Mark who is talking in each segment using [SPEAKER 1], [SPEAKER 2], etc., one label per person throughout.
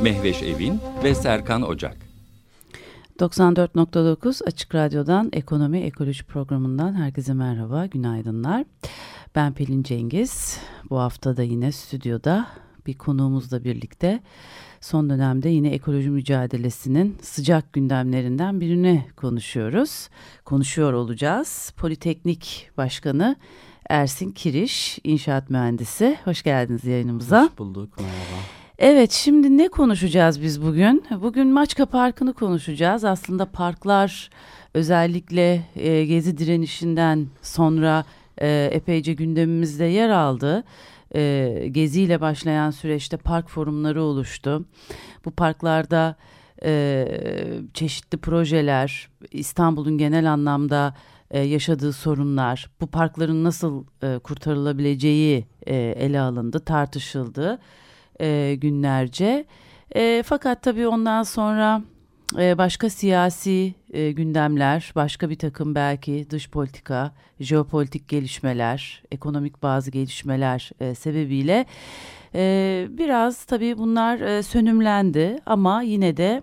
[SPEAKER 1] Mehveş Evin ve Serkan Ocak.
[SPEAKER 2] 94.9 Açık Radyo'dan Ekonomi Ekoloji programından herkese merhaba, günaydınlar. Ben Pelin Cengiz. Bu hafta da yine stüdyoda bir konuğumuzla birlikte son dönemde yine ekoloji mücadelesinin sıcak gündemlerinden birini konuşuyoruz. Konuşuyor olacağız. Politeknik Başkanı Ersin Kiriş, inşaat mühendisi. Hoş geldiniz yayınımıza.
[SPEAKER 3] Hoş bulduk, merhaba.
[SPEAKER 2] Evet şimdi ne konuşacağız biz bugün? Bugün Maçka Parkı'nı konuşacağız. Aslında parklar özellikle e, gezi direnişinden sonra e, epeyce gündemimizde yer aldı. E, geziyle başlayan süreçte park forumları oluştu. Bu parklarda e, çeşitli projeler, İstanbul'un genel anlamda e, yaşadığı sorunlar, bu parkların nasıl e, kurtarılabileceği e, ele alındı, tartışıldı e, günlerce. E, fakat tabii ondan sonra e, başka siyasi e, gündemler, başka bir takım belki dış politika, jeopolitik gelişmeler, ekonomik bazı gelişmeler e, sebebiyle e, biraz tabii bunlar e, sönümlendi ama yine de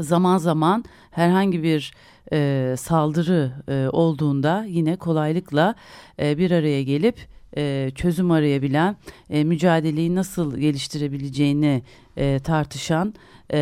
[SPEAKER 2] zaman zaman herhangi bir e, saldırı e, olduğunda yine kolaylıkla e, bir araya gelip e, çözüm arayabilen, e, mücadeleyi nasıl geliştirebileceğini e, tartışan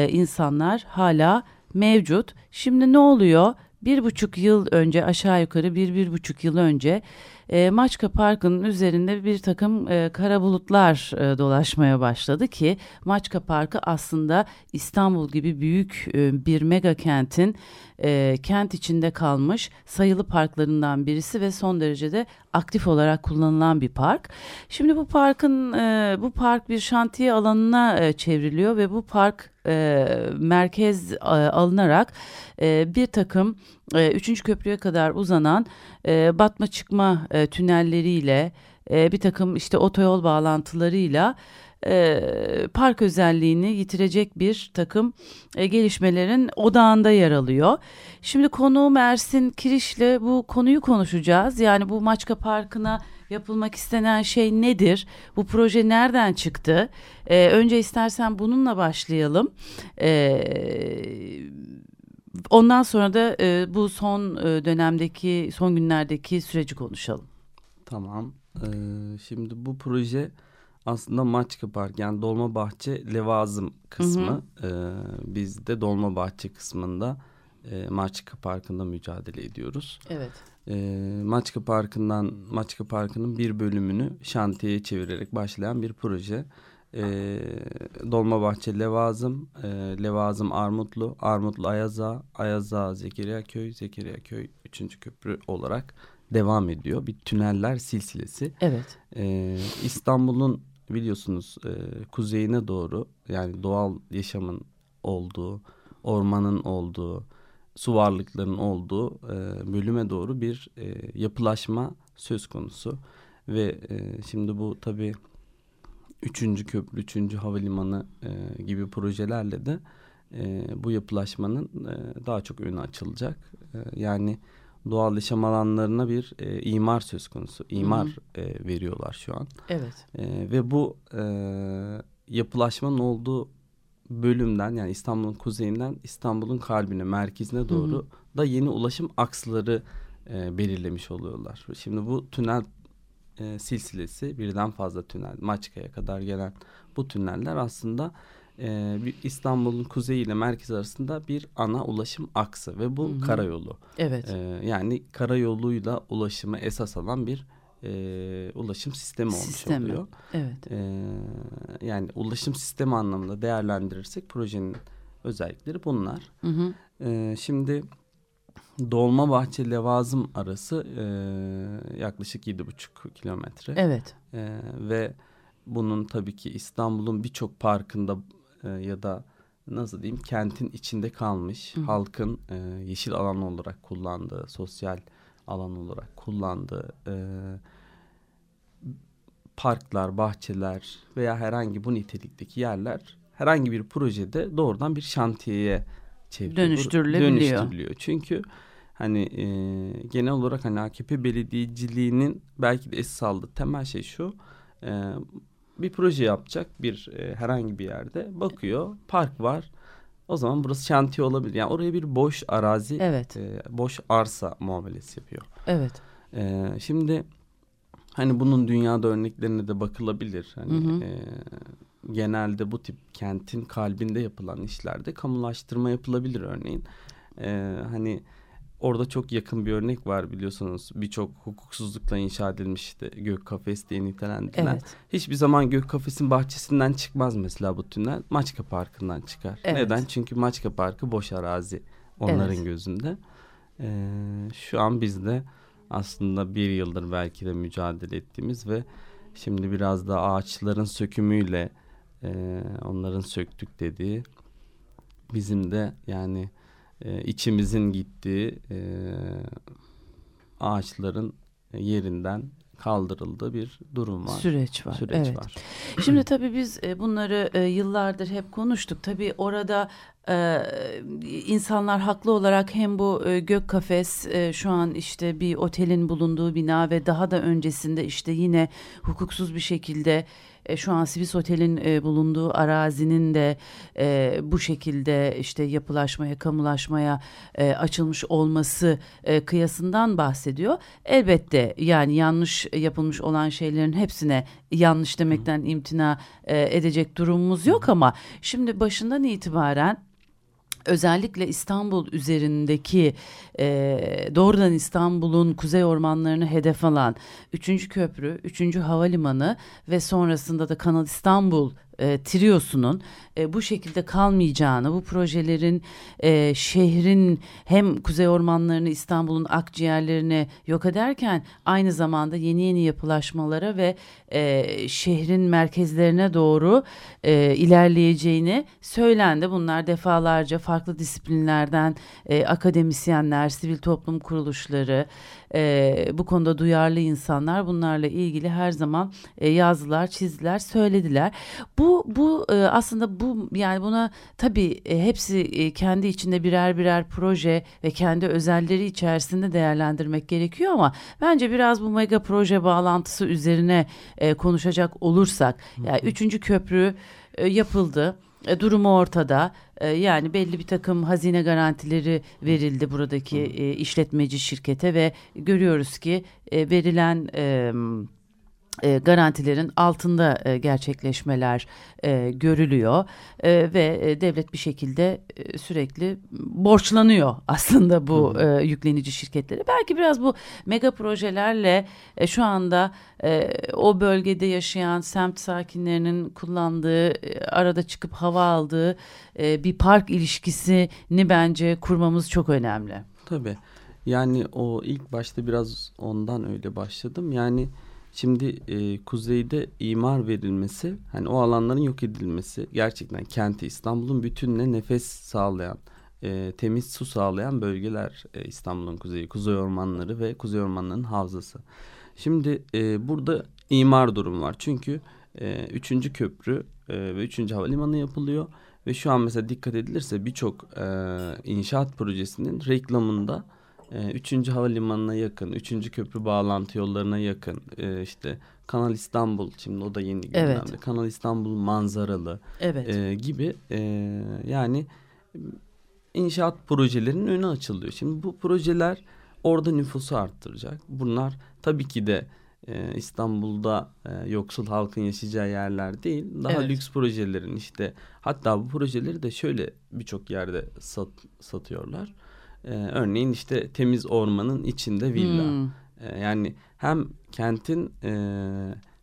[SPEAKER 2] insanlar hala mevcut. Şimdi ne oluyor? Bir buçuk yıl önce aşağı yukarı bir bir buçuk yıl önce e, Maçka Parkı'nın üzerinde bir takım e, kara bulutlar e, dolaşmaya başladı ki Maçka Parkı aslında İstanbul gibi büyük e, bir mega kentin e, kent içinde kalmış sayılı parklarından birisi ve son derecede aktif olarak kullanılan bir park. Şimdi bu parkın e, bu park bir şantiye alanına e, çevriliyor ve bu park e, merkez e, alınarak e, bir takım e, üçüncü köprüye kadar uzanan e, batma çıkma e, tünelleriyle e, bir takım işte otoyol bağlantılarıyla e, park özelliğini yitirecek bir takım e, gelişmelerin odağında yer alıyor. Şimdi konuğum Ersin Kiriş'le bu konuyu konuşacağız. Yani bu Maçka Parkı'na yapılmak istenen şey nedir? Bu proje nereden çıktı? E, önce istersen bununla başlayalım. Evet Ondan sonra da e, bu son e, dönemdeki, son günlerdeki süreci konuşalım.
[SPEAKER 3] Tamam. Ee, şimdi bu proje aslında Maçka Park yani Dolmabahçe Levazım kısmı. Hı hı. Ee, biz de Dolmabahçe kısmında e, Maçka Parkı'nda mücadele ediyoruz.
[SPEAKER 2] Evet.
[SPEAKER 3] Ee, Maçka Parkı'ndan Maçka Parkı'nın bir bölümünü şantiyeye çevirerek başlayan bir proje e, Dolmabahçe Levazım, e, Levazım Armutlu, Armutlu Ayaza, Ayaza Zekeriya Köy, Zekeriya Köy 3. köprü olarak devam ediyor. Bir tüneller silsilesi.
[SPEAKER 2] Evet.
[SPEAKER 3] E, İstanbul'un biliyorsunuz e, kuzeyine doğru yani doğal yaşamın olduğu, ormanın olduğu, su varlıklarının olduğu e, bölüme doğru bir e, yapılaşma söz konusu. Ve e, şimdi bu tabii üçüncü köprü, üçüncü havalimanı e, gibi projelerle de e, bu yapılaşmanın e, daha çok önü açılacak. E, yani doğal yaşam alanlarına bir e, imar söz konusu. İmar e, veriyorlar şu an.
[SPEAKER 2] Evet.
[SPEAKER 3] E, ve bu e, yapılaşmanın olduğu bölümden yani İstanbul'un kuzeyinden İstanbul'un kalbine, merkezine doğru hı hı. da yeni ulaşım aksları e, belirlemiş oluyorlar. Şimdi bu tünel e, silsilesi birden fazla tünel Maçka'ya kadar gelen bu tüneller aslında e, İstanbul'un kuzeyi ile merkez arasında bir ana ulaşım aksı ve bu Hı-hı. karayolu.
[SPEAKER 2] Evet.
[SPEAKER 3] E, yani karayoluyla ulaşımı esas alan bir e, ulaşım sistemi, sistemi olmuş oluyor.
[SPEAKER 2] Evet.
[SPEAKER 3] E, yani ulaşım sistemi anlamında değerlendirirsek projenin özellikleri bunlar. Hı hı. E, şimdi Dolma Bahçe Levazım arası e, yaklaşık yedi buçuk kilometre.
[SPEAKER 2] Evet.
[SPEAKER 3] E, ve bunun tabii ki İstanbul'un birçok parkında e, ya da nasıl diyeyim kentin içinde kalmış, Hı. halkın e, yeşil alan olarak kullandığı, sosyal alan olarak kullandığı e, parklar, bahçeler veya herhangi bu nitelikteki yerler herhangi bir projede doğrudan bir şantiyeye
[SPEAKER 2] çevriliyor. Dönüştürülebiliyor.
[SPEAKER 3] Dönüştürülüyor. Çünkü hani e, genel olarak hani AKP belediyeciliğinin belki de esas aldığı temel şey şu. E, bir proje yapacak bir e, herhangi bir yerde bakıyor park var. O zaman burası şantiye olabilir. Yani oraya bir boş arazi, evet. e, boş arsa muamelesi yapıyor.
[SPEAKER 2] Evet.
[SPEAKER 3] E, şimdi hani bunun dünyada örneklerine de bakılabilir. Hani hı hı. E, genelde bu tip kentin kalbinde yapılan işlerde kamulaştırma yapılabilir örneğin. E, hani Orada çok yakın bir örnek var biliyorsunuz. Birçok hukuksuzlukla inşa edilmiş işte Gök Kafes diye nitelendirilen. Evet. Hiçbir zaman Gök Kafes'in bahçesinden çıkmaz mesela bu tünel. Maçka Parkı'ndan çıkar. Evet. Neden? Çünkü Maçka Parkı boş arazi onların evet. gözünde. Ee, şu an biz de aslında bir yıldır belki de mücadele ettiğimiz ve şimdi biraz da ağaçların sökümüyle e, onların söktük dediği bizim de yani e, içimizin gittiği e, ağaçların yerinden kaldırıldığı bir durum var.
[SPEAKER 2] Süreç var. Süreç evet. var. Şimdi tabii biz e, bunları e, yıllardır hep konuştuk. Tabii orada e, insanlar haklı olarak hem bu gök kafes şu an işte bir otelin bulunduğu bina ve daha da öncesinde işte yine hukuksuz bir şekilde e, şu an Sivis Otel'in e, bulunduğu arazinin de e, bu şekilde işte yapılaşmaya, kamulaşmaya e, açılmış olması e, kıyasından bahsediyor. Elbette yani yanlış yapılmış olan şeylerin hepsine yanlış demekten imtina e, edecek durumumuz yok ama şimdi başından itibaren özellikle İstanbul üzerindeki e, doğrudan İstanbul'un kuzey ormanlarını hedef alan 3. köprü, 3. havalimanı ve sonrasında da Kanal İstanbul e, Triosu'nun e, bu şekilde kalmayacağını, bu projelerin e, şehrin hem kuzey ormanlarını İstanbul'un akciğerlerini yok ederken aynı zamanda yeni yeni yapılaşmalara ve e, şehrin merkezlerine doğru e, ilerleyeceğini söylendi. Bunlar defalarca farklı disiplinlerden e, akademisyenler, sivil toplum kuruluşları, e, bu konuda duyarlı insanlar bunlarla ilgili her zaman e, yazdılar, çizdiler, söylediler. Bu bu e, aslında bu yani buna tabii e, hepsi e, kendi içinde birer birer proje ve kendi özelleri içerisinde değerlendirmek gerekiyor ama bence biraz bu mega proje bağlantısı üzerine e, konuşacak olursak yani üçüncü köprü e, yapıldı. E, durumu ortada. E, yani belli bir takım hazine garantileri verildi buradaki e, işletmeci şirkete ve görüyoruz ki e, verilen e, e, garantilerin altında e, gerçekleşmeler e, görülüyor e, ve e, devlet bir şekilde e, sürekli borçlanıyor aslında bu e, yüklenici şirketlere. Belki biraz bu mega projelerle e, şu anda e, o bölgede yaşayan semt sakinlerinin kullandığı e, arada çıkıp hava aldığı e, bir park ilişkisini bence kurmamız çok önemli.
[SPEAKER 3] Tabii yani o ilk başta biraz ondan öyle başladım yani Şimdi e, kuzeyde imar verilmesi, hani o alanların yok edilmesi gerçekten kenti İstanbul'un bütününe nefes sağlayan, e, temiz su sağlayan bölgeler e, İstanbul'un kuzeyi, kuzey ormanları ve kuzey ormanlarının havzası. Şimdi e, burada imar durum var çünkü e, üçüncü köprü e, ve üçüncü havalimanı yapılıyor ve şu an mesela dikkat edilirse birçok e, inşaat projesinin reklamında üçüncü havalimanına yakın, üçüncü köprü bağlantı yollarına yakın, e, işte Kanal İstanbul, şimdi o da yeni gündemde, evet. Kanal İstanbul manzaralı evet. e, gibi yani inşaat projelerinin önü açılıyor. Şimdi bu projeler orada nüfusu arttıracak. Bunlar tabii ki de e, İstanbul'da e, yoksul halkın yaşayacağı yerler değil. Daha evet. lüks projelerin işte hatta bu projeleri de şöyle birçok yerde sat, satıyorlar. Ee, örneğin işte temiz ormanın içinde villa. Hmm. Ee, yani hem kentin e,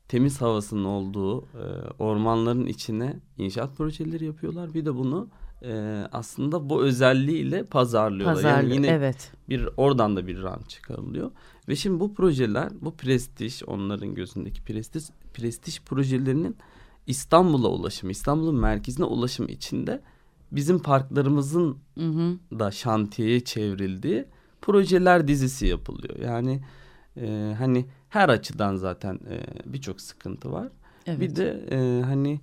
[SPEAKER 3] temiz havasının olduğu e, ormanların içine inşaat projeleri yapıyorlar. Bir de bunu e, aslında bu özelliğiyle pazarlıyorlar. Pazarlı, yani yine evet. bir oradan da bir rant çıkarılıyor. Ve şimdi bu projeler, bu prestij, onların gözündeki prestij, prestij projelerinin İstanbul'a ulaşımı, İstanbul'un merkezine ulaşımı içinde bizim parklarımızın
[SPEAKER 2] Hı hı.
[SPEAKER 3] da şantiyeye çevrildiği projeler dizisi yapılıyor. Yani e, hani her açıdan zaten e, birçok sıkıntı var.
[SPEAKER 2] Evet.
[SPEAKER 3] Bir de e, hani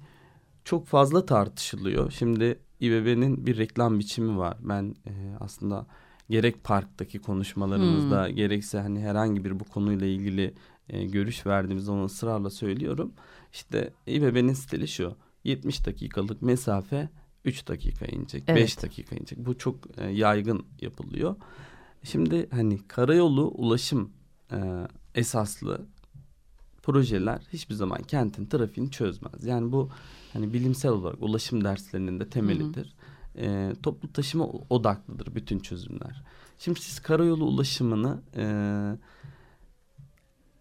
[SPEAKER 3] çok fazla tartışılıyor. Şimdi İBB'nin bir reklam biçimi var. Ben e, aslında gerek parktaki konuşmalarımızda
[SPEAKER 2] Hmm.
[SPEAKER 3] gerekse hani herhangi bir bu konuyla ilgili e, görüş verdiğimizde onu ısrarla söylüyorum. İşte İBB'nin stili şu. 70 dakikalık mesafe 3 dakika inecek,
[SPEAKER 2] Evet.
[SPEAKER 3] 5 dakika inecek. Bu çok e, yaygın yapılıyor. Şimdi hani karayolu ulaşım e, esaslı projeler hiçbir zaman kentin trafiğini çözmez. Yani bu hani bilimsel olarak ulaşım derslerinin de temelidir. E, toplu taşıma odaklıdır bütün çözümler. Şimdi siz karayolu ulaşımını e,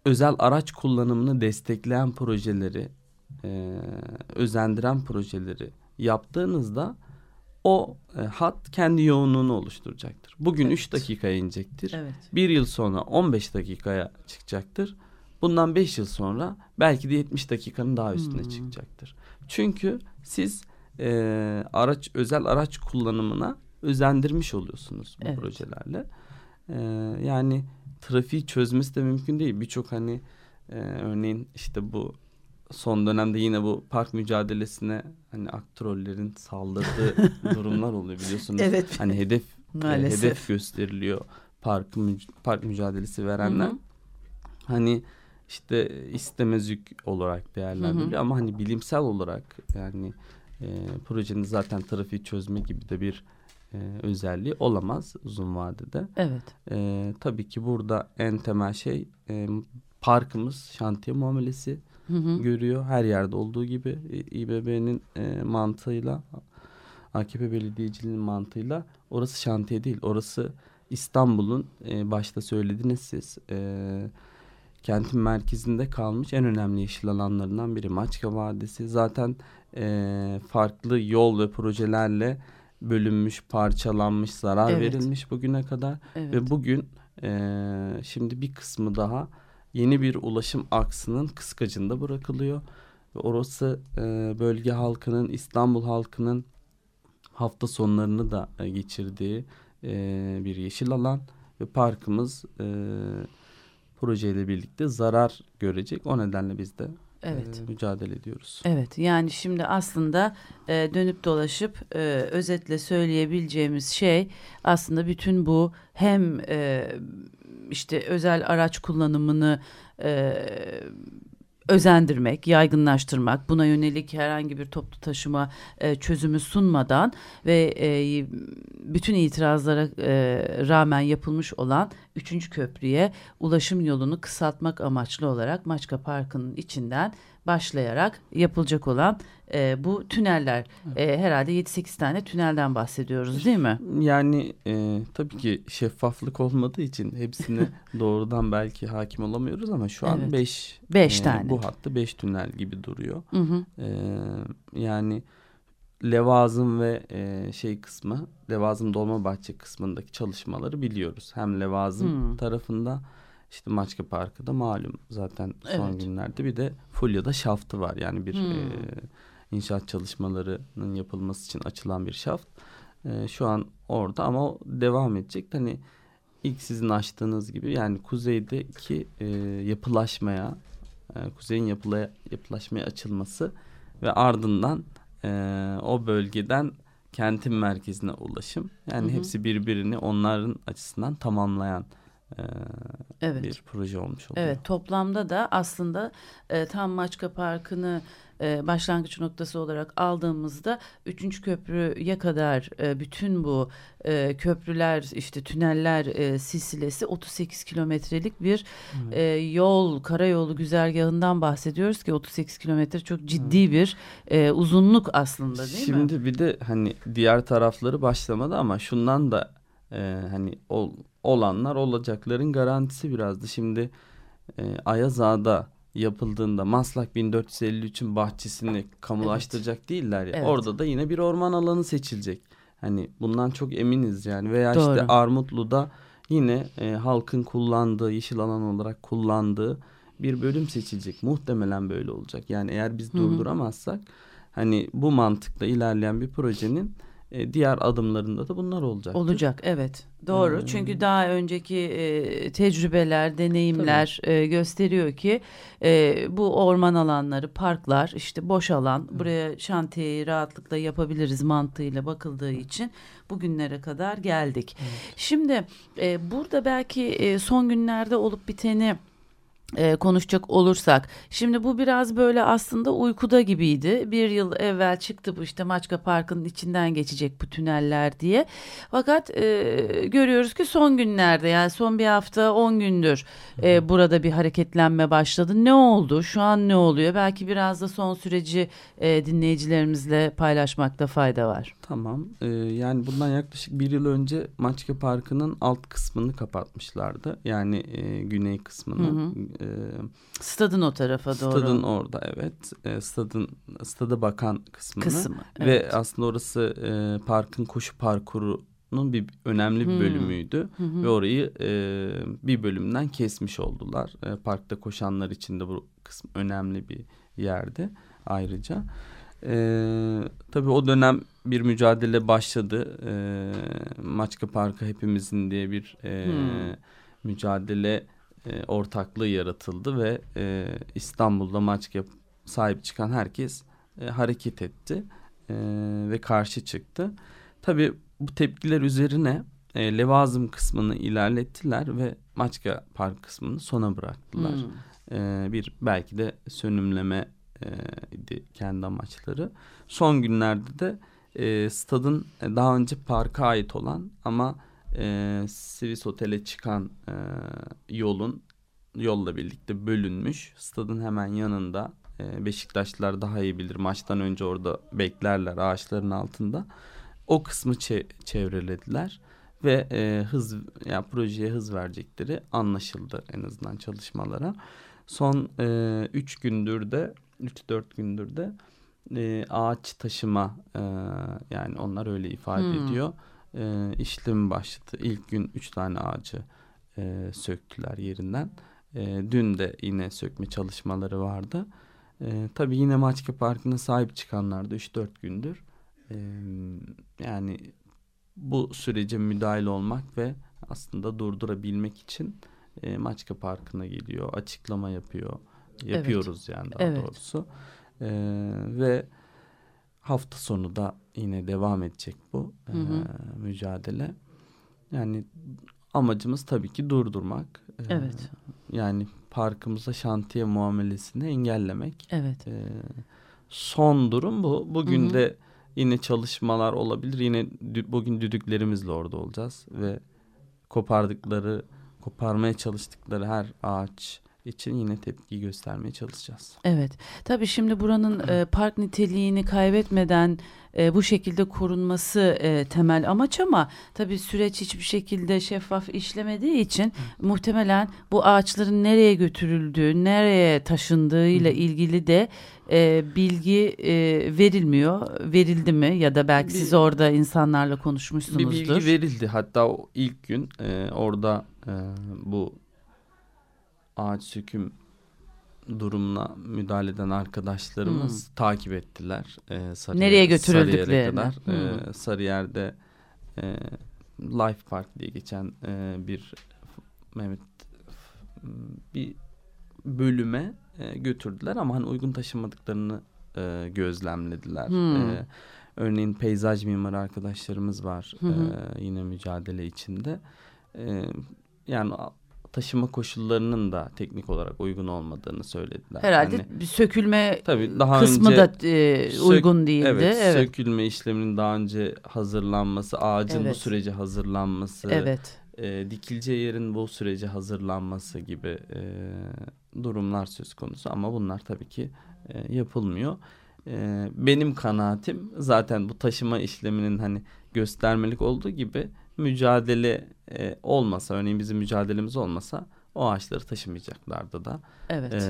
[SPEAKER 3] özel araç kullanımını destekleyen projeleri, e, özendiren projeleri yaptığınızda o e, hat kendi yoğunluğunu oluşturacaktır. Bugün
[SPEAKER 2] Evet.
[SPEAKER 3] 3 dakikaya inecektir.
[SPEAKER 2] Evet.
[SPEAKER 3] Bir yıl sonra 15 dakikaya çıkacaktır. Bundan 5 yıl sonra belki de 70 dakikanın daha üstüne
[SPEAKER 2] Hmm.
[SPEAKER 3] çıkacaktır. Çünkü siz e, araç özel araç kullanımına özendirmiş oluyorsunuz bu
[SPEAKER 2] Evet.
[SPEAKER 3] projelerle. E, yani trafiği çözmesi de mümkün değil. Birçok hani e, örneğin işte bu son dönemde yine bu park mücadelesine hani aktörlerin saldırdığı durumlar oluyor biliyorsunuz.
[SPEAKER 2] Evet.
[SPEAKER 3] Hani hedef e,
[SPEAKER 2] Maalesef.
[SPEAKER 3] hedef gösteriliyor park park mücadelesi verenler.
[SPEAKER 2] Hı hı.
[SPEAKER 3] Hani işte istemezlik olarak değerlendiriliyor
[SPEAKER 2] Hı hı.
[SPEAKER 3] ama hani bilimsel olarak yani e, projenin zaten trafiği çözme gibi de bir e, özelliği olamaz uzun vadede.
[SPEAKER 2] Evet.
[SPEAKER 3] E, tabii ki burada en temel şey e, parkımız şantiye muamelesi
[SPEAKER 2] Hı hı.
[SPEAKER 3] görüyor. Her yerde olduğu gibi e, İBB'nin e, mantığıyla AKP belediyeciliğinin mantığıyla orası şantiye değil. Orası İstanbul'un e, başta söylediniz siz e, kentin merkezinde kalmış en önemli yeşil alanlarından biri Maçka Vadisi. Zaten e, farklı yol ve projelerle bölünmüş, parçalanmış, zarar
[SPEAKER 2] Evet.
[SPEAKER 3] verilmiş bugüne kadar.
[SPEAKER 2] Evet.
[SPEAKER 3] Ve bugün eee, şimdi bir kısmı daha yeni bir ulaşım aksının kıskacında bırakılıyor. Ve orası eee, bölge halkının, İstanbul halkının hafta sonlarını da e, geçirdiği eee, bir yeşil alan ve parkımız eee, projeyle birlikte zarar görecek. O nedenle biz de
[SPEAKER 2] Evet.
[SPEAKER 3] eee, mücadele ediyoruz.
[SPEAKER 2] Evet yani şimdi aslında e, dönüp dolaşıp e, özetle söyleyebileceğimiz şey aslında bütün bu hem e, işte özel araç kullanımını e, özendirmek, yaygınlaştırmak, buna yönelik herhangi bir toplu taşıma e, çözümü sunmadan ve e, bütün itirazlara e, rağmen yapılmış olan 3. köprüye ulaşım yolunu kısaltmak amaçlı olarak Maçka Parkı'nın içinden başlayarak yapılacak olan e, bu tüneller e, herhalde 7-8 tane tünelden bahsediyoruz değil mi?
[SPEAKER 3] Yani e, tabii ki şeffaflık olmadığı için hepsine doğrudan belki hakim olamıyoruz ama şu an
[SPEAKER 2] Evet.
[SPEAKER 3] 5
[SPEAKER 2] Beş tane.
[SPEAKER 3] bu hatta 5 tünel gibi duruyor.
[SPEAKER 2] Hı hı.
[SPEAKER 3] E, yani Levazım ve e, şey kısmı Levazım Dolmabahçe kısmındaki çalışmaları biliyoruz. Hem Levazım
[SPEAKER 2] Hmm.
[SPEAKER 3] tarafında işte Maçka Parkı da malum zaten son
[SPEAKER 2] Evet.
[SPEAKER 3] günlerde bir de Fulya'da şaftı var. Yani bir
[SPEAKER 2] Hmm.
[SPEAKER 3] e, inşaat çalışmalarının yapılması için açılan bir şaft. E, şu an orada ama o devam edecek. Hani ilk sizin açtığınız gibi yani kuzeydeki e, yapılaşmaya, e, kuzeyin yapılaya, yapılaşmaya açılması ve ardından e, o bölgeden kentin merkezine ulaşım. Yani
[SPEAKER 2] Hı hı.
[SPEAKER 3] hepsi birbirini onların açısından tamamlayan e,
[SPEAKER 2] Evet.
[SPEAKER 3] bir proje olmuş oluyor.
[SPEAKER 2] Evet toplamda da aslında e, tam Maçka Parkı'nı e, başlangıç noktası olarak aldığımızda 3. köprüye kadar e, bütün bu e, köprüler işte tüneller e, silsilesi 38 kilometrelik bir e, yol karayolu güzergahından bahsediyoruz ki 38 kilometre çok ciddi bir e, uzunluk aslında değil
[SPEAKER 3] Şimdi
[SPEAKER 2] mi?
[SPEAKER 3] bir de hani diğer tarafları başlamadı ama şundan da e, hani ol, olanlar olacakların garantisi birazdı. Şimdi e, Ayaz Ağa'da yapıldığında Maslak 1453'ün bahçesini kamulaştıracak değiller ya.
[SPEAKER 2] Evet.
[SPEAKER 3] Orada da yine bir orman alanı seçilecek. Hani bundan çok eminiz yani veya
[SPEAKER 2] Doğru.
[SPEAKER 3] işte Armutlu'da yine e, halkın kullandığı yeşil alan olarak kullandığı bir bölüm seçilecek. Muhtemelen böyle olacak. Yani eğer biz
[SPEAKER 2] Hı hı.
[SPEAKER 3] durduramazsak hani bu mantıkla ilerleyen bir projenin e, diğer adımlarında da bunlar olacak.
[SPEAKER 2] Olacak evet. Doğru.
[SPEAKER 3] Ee,
[SPEAKER 2] çünkü daha önceki e, tecrübeler deneyimler e, gösteriyor ki e, bu orman alanları parklar işte boş alan buraya şantiyeyi rahatlıkla yapabiliriz mantığıyla bakıldığı için bugünlere kadar geldik. Şimdi e, burada belki e, son günlerde olup biteni e, konuşacak olursak. Şimdi bu biraz böyle aslında uykuda gibiydi. Bir yıl evvel çıktı bu işte Maçka Parkı'nın içinden geçecek bu tüneller diye. Fakat e, görüyoruz ki son günlerde yani son bir hafta 10 gündür e, burada bir hareketlenme başladı. Ne oldu? Şu an ne oluyor? Belki biraz da son süreci e, dinleyicilerimizle paylaşmakta fayda var.
[SPEAKER 3] Tamam. Ee, yani bundan yaklaşık bir yıl önce Maçka Parkı'nın alt kısmını kapatmışlardı. Yani e, güney kısmını.
[SPEAKER 2] Hı hı.
[SPEAKER 3] E,
[SPEAKER 2] Stadın o tarafa doğru.
[SPEAKER 3] stadın orada evet. E, stadın stada bakan kısmını.
[SPEAKER 2] Kısmı,
[SPEAKER 3] Ve
[SPEAKER 2] evet.
[SPEAKER 3] aslında orası e, parkın koşu parkurunun bir önemli bir bölümüydü.
[SPEAKER 2] Hı hı.
[SPEAKER 3] Ve orayı e, bir bölümden kesmiş oldular. E, parkta koşanlar için de bu kısım önemli bir yerdi ayrıca. E, tabii o dönem bir mücadele başladı. E, Maçka Parkı hepimizin diye bir e,
[SPEAKER 2] Hmm.
[SPEAKER 3] mücadele e, ortaklığı yaratıldı ve e, İstanbul'da Maçka sahip çıkan herkes e, hareket etti e, ve karşı çıktı. Tabii bu tepkiler üzerine e, Levazım kısmını ilerlettiler ve Maçka Park kısmını sona bıraktılar.
[SPEAKER 2] Hmm.
[SPEAKER 3] E, bir belki de sönümleme idi kendi amaçları. Son günlerde de e, stadın e, daha önce parka ait olan ama e, Sivis Otel'e çıkan e, yolun yolla birlikte bölünmüş. Stadın hemen yanında e, Beşiktaşlılar daha iyi bilir. Maçtan önce orada beklerler ağaçların altında. O kısmı çe- çevrelediler ve e, hız yani projeye hız verecekleri anlaşıldı en azından çalışmalara. Son 3 gündür de 3-4 gündür de e, ağaç taşıma e, yani onlar öyle ifade
[SPEAKER 2] Hmm.
[SPEAKER 3] ediyor. E, işlemi başladı. İlk gün 3 tane ağacı e, söktüler yerinden. E, dün de yine sökme çalışmaları vardı. E, tabii yine Maçka Parkı'na sahip çıkanlar da 3-4 gündür. E, yani bu sürece müdahil olmak ve aslında durdurabilmek için e, Maçka Parkı'na geliyor, açıklama yapıyor. Yapıyoruz yani daha
[SPEAKER 2] Evet.
[SPEAKER 3] doğrusu. E, ve hafta sonu da yine devam edecek bu e,
[SPEAKER 2] Hı hı.
[SPEAKER 3] mücadele. Yani amacımız tabii ki durdurmak. E,
[SPEAKER 2] Evet.
[SPEAKER 3] Yani parkımıza şantiye muamelesini engellemek.
[SPEAKER 2] Evet.
[SPEAKER 3] Ee, son durum bu. Bugün
[SPEAKER 2] Hı hı.
[SPEAKER 3] de yine çalışmalar olabilir. Yine bugün düdüklerimizle orada olacağız ve kopardıkları, koparmaya çalıştıkları her ağaç için yine tepki göstermeye çalışacağız.
[SPEAKER 2] Evet. Tabii şimdi buranın e, park niteliğini kaybetmeden e, bu şekilde korunması e, temel amaç ama tabii süreç hiçbir şekilde şeffaf işlemediği için muhtemelen bu ağaçların nereye götürüldüğü, nereye taşındığıyla ilgili de e, bilgi e, verilmiyor. Verildi mi ya da belki
[SPEAKER 3] Bir-
[SPEAKER 2] siz orada insanlarla
[SPEAKER 3] Bir
[SPEAKER 2] konuşmuşsunuzdur.
[SPEAKER 3] bilgi verildi. Hatta o ilk gün e, orada e, bu ağaç söküm durumuna müdahale eden arkadaşlarımız takip ettiler. E, Sarıyer-
[SPEAKER 2] Hmm. Nereye
[SPEAKER 3] Sarıyer'e
[SPEAKER 2] götürüldüklerini.
[SPEAKER 3] kadar. E,
[SPEAKER 2] Hmm.
[SPEAKER 3] Sarıyer'de e, Life Park diye geçen e, bir Mehmet bir bölüme e, götürdüler ama hani uygun taşımadıklarını e, gözlemlediler.
[SPEAKER 2] Hmm.
[SPEAKER 3] E, örneğin peyzaj mimarı arkadaşlarımız var
[SPEAKER 2] hı.
[SPEAKER 3] e, yine mücadele içinde. E, yani taşıma koşullarının da teknik olarak uygun olmadığını söylediler.
[SPEAKER 2] Herhalde
[SPEAKER 3] Yani
[SPEAKER 2] bir sökülme
[SPEAKER 3] tabii daha
[SPEAKER 2] kısmı
[SPEAKER 3] önce
[SPEAKER 2] da e,
[SPEAKER 3] sök-
[SPEAKER 2] uygun değildi.
[SPEAKER 3] Evet,
[SPEAKER 2] Evet.
[SPEAKER 3] sökülme işleminin daha önce hazırlanması, ağacın
[SPEAKER 2] Evet.
[SPEAKER 3] bu sürece hazırlanması,
[SPEAKER 2] Evet.
[SPEAKER 3] e, dikileceği yerin bu sürece hazırlanması gibi e, durumlar söz konusu ama bunlar tabii ki e, yapılmıyor. E, benim kanaatim zaten bu taşıma işleminin hani göstermelik olduğu gibi mücadele e, olmasa örneğin bizim mücadelemiz olmasa o ağaçları taşımayacaklardı da.
[SPEAKER 2] Evet.
[SPEAKER 3] E,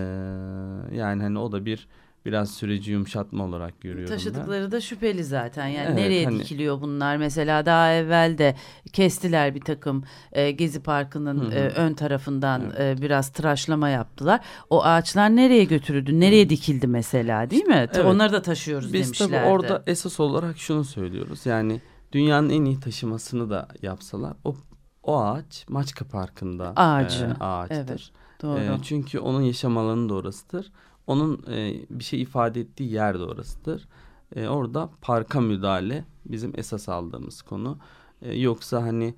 [SPEAKER 3] yani hani o da bir biraz süreci yumuşatma olarak görüyorum ben.
[SPEAKER 2] Taşıdıkları da şüpheli zaten. Yani
[SPEAKER 3] Evet,
[SPEAKER 2] nereye
[SPEAKER 3] hani-
[SPEAKER 2] dikiliyor bunlar? Mesela daha evvel de kestiler bir takım e, Gezi Parkı'nın
[SPEAKER 3] Hı hı.
[SPEAKER 2] e, ön tarafından e, biraz tıraşlama yaptılar. O ağaçlar nereye götürüldü? Nereye dikildi mesela değil mi?
[SPEAKER 3] Evet.
[SPEAKER 2] Onları da taşıyoruz
[SPEAKER 3] Biz
[SPEAKER 2] demişlerdi.
[SPEAKER 3] tabii orada esas olarak şunu söylüyoruz. Yani dünyanın en iyi taşımasını da yapsalar o o ağaç Maçka Parkı'nda
[SPEAKER 2] Ağacı,
[SPEAKER 3] e, ağaçtır.
[SPEAKER 2] evet, doğru.
[SPEAKER 3] E, çünkü onun yaşam alanı da orasıdır. Onun e, bir şey ifade ettiği yer de orasıdır. E, orada parka müdahale bizim esas aldığımız konu. E, yoksa hani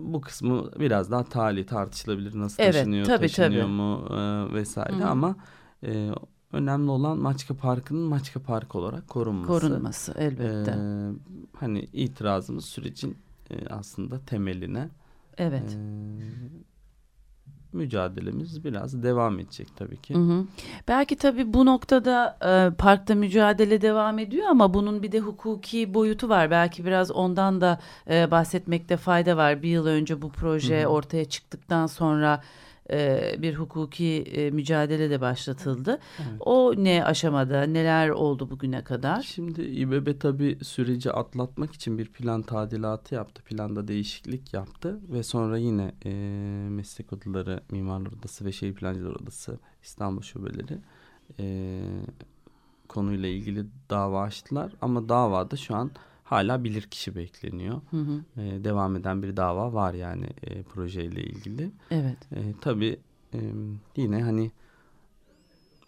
[SPEAKER 3] bu kısmı biraz daha tali tartışılabilir nasıl
[SPEAKER 2] Evet,
[SPEAKER 3] taşınıyor
[SPEAKER 2] tabii,
[SPEAKER 3] taşınıyor
[SPEAKER 2] tabii.
[SPEAKER 3] mu e, vesaire
[SPEAKER 2] hı.
[SPEAKER 3] ama e, önemli olan Maçka Parkı'nın Maçka Park olarak korunması.
[SPEAKER 2] Korunması elbette.
[SPEAKER 3] Ee, hani itirazımız sürecin e, aslında temeline.
[SPEAKER 2] evet.
[SPEAKER 3] Ee, mücadelemiz biraz devam edecek tabii ki.
[SPEAKER 2] Hı hı. Belki tabii bu noktada e, parkta mücadele devam ediyor ama bunun bir de hukuki boyutu var. Belki biraz ondan da e, bahsetmekte fayda var. Bir yıl önce bu proje
[SPEAKER 3] Hı hı.
[SPEAKER 2] ortaya çıktıktan sonra e, bir hukuki e, mücadele de başlatıldı.
[SPEAKER 3] Evet.
[SPEAKER 2] O ne aşamada, neler oldu bugüne kadar?
[SPEAKER 3] Şimdi İBB tabii süreci atlatmak için bir plan tadilatı yaptı. Planda değişiklik yaptı ve sonra yine e, meslek odaları, mimarlar odası ve şehir plancılar odası İstanbul şubeleri e, konuyla ilgili dava açtılar. Ama davada şu an hala bilirkişi bekleniyor.
[SPEAKER 2] Hı hı.
[SPEAKER 3] E, devam eden bir dava var yani e, projeyle ilgili.
[SPEAKER 2] Evet.
[SPEAKER 3] E, tabii e, yine hani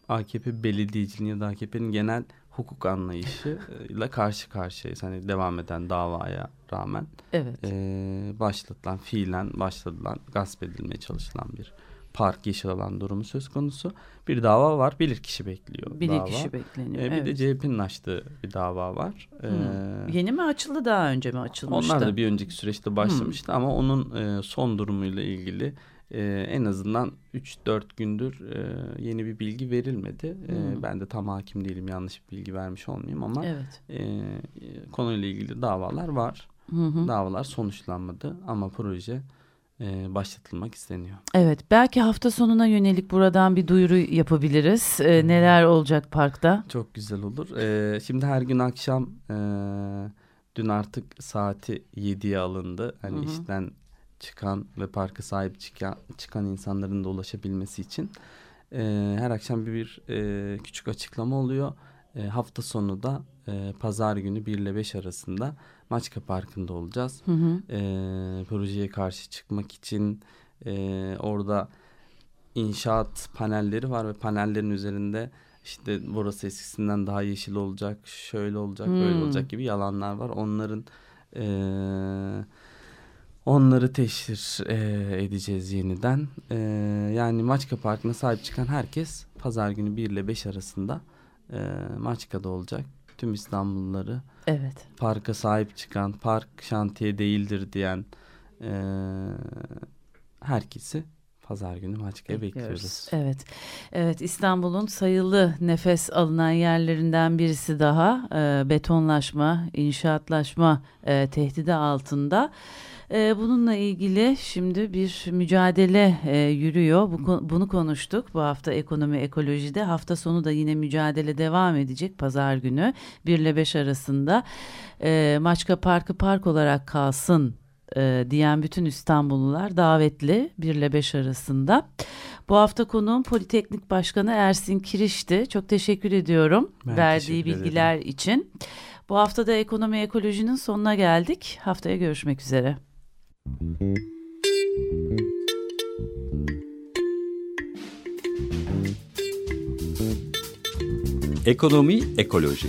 [SPEAKER 3] AKP belediyeciliğinin ya da AKP'nin genel hukuk anlayışıyla karşı karşıyayız. Hani devam eden davaya rağmen
[SPEAKER 2] Evet.
[SPEAKER 3] e, başlatılan, fiilen başlatılan, gasp edilmeye çalışılan bir park yeşil alan durumu söz konusu. Bir dava var, bilirkişi bekliyor.
[SPEAKER 2] Bilirkişi bekleniyor.
[SPEAKER 3] E, bir
[SPEAKER 2] evet.
[SPEAKER 3] de CHP'nin açtığı bir dava var. E,
[SPEAKER 2] Hı. Yeni mi açıldı daha önce mi açılmıştı?
[SPEAKER 3] onlar da bir önceki süreçte başlamıştı ama onun e, son durumuyla ilgili e, en azından 3-4 gündür e, yeni bir bilgi verilmedi. E,
[SPEAKER 2] Hmm.
[SPEAKER 3] ben de tam hakim değilim yanlış bir bilgi vermiş olmayayım ama
[SPEAKER 2] Evet.
[SPEAKER 3] e, konuyla ilgili davalar var.
[SPEAKER 2] Hı hı.
[SPEAKER 3] Davalar sonuçlanmadı ama proje e, başlatılmak isteniyor.
[SPEAKER 2] Evet, belki hafta sonuna yönelik buradan bir duyuru yapabiliriz. Ee, neler olacak parkta?
[SPEAKER 3] Çok güzel olur. E, şimdi her gün akşam e, dün artık saati 7'ye alındı. Hani
[SPEAKER 2] Hı hı.
[SPEAKER 3] işten çıkan ve parka sahip çıkan, çıkan insanların da ulaşabilmesi için e, her akşam bir, bir e, küçük açıklama oluyor. E, hafta sonu da e, pazar günü 1 ile 5 arasında Maçka Parkı'nda olacağız.
[SPEAKER 2] Hı hı.
[SPEAKER 3] E, projeye karşı çıkmak için e, orada inşaat panelleri var ve panellerin üzerinde işte burası eskisinden daha yeşil olacak, şöyle olacak, böyle
[SPEAKER 2] Hmm.
[SPEAKER 3] olacak gibi yalanlar var. Onların e, onları teşhir e, edeceğiz yeniden. E, yani Maçka Parkı'na sahip çıkan herkes pazar günü 1 ile 5 arasında e, Maçka'da olacak. Tüm İstanbulluları
[SPEAKER 2] Evet.
[SPEAKER 3] parka sahip çıkan, park şantiye değildir diyen e, herkesi pazar günü Maçka'ya bekliyoruz.
[SPEAKER 2] Evet. Evet, İstanbul'un sayılı nefes alınan yerlerinden birisi daha e, betonlaşma, inşaatlaşma e, tehdidi altında. E, bununla ilgili şimdi bir mücadele e, yürüyor. Bu, bunu konuştuk bu hafta ekonomi ekolojide. Hafta sonu da yine mücadele devam edecek pazar günü 1 ile 5 arasında. E, Maçka Parkı park olarak kalsın e, diyen bütün İstanbullular davetli 1 ile 5 arasında. Bu hafta konuğum Politeknik Başkanı Ersin Kiriş'ti. Çok teşekkür ediyorum
[SPEAKER 3] Ben
[SPEAKER 2] verdiği
[SPEAKER 3] teşekkür ederim.
[SPEAKER 2] bilgiler için. Bu hafta da ekonomi ekolojinin sonuna geldik. Haftaya görüşmek üzere.
[SPEAKER 1] Ekonomi ekoloji.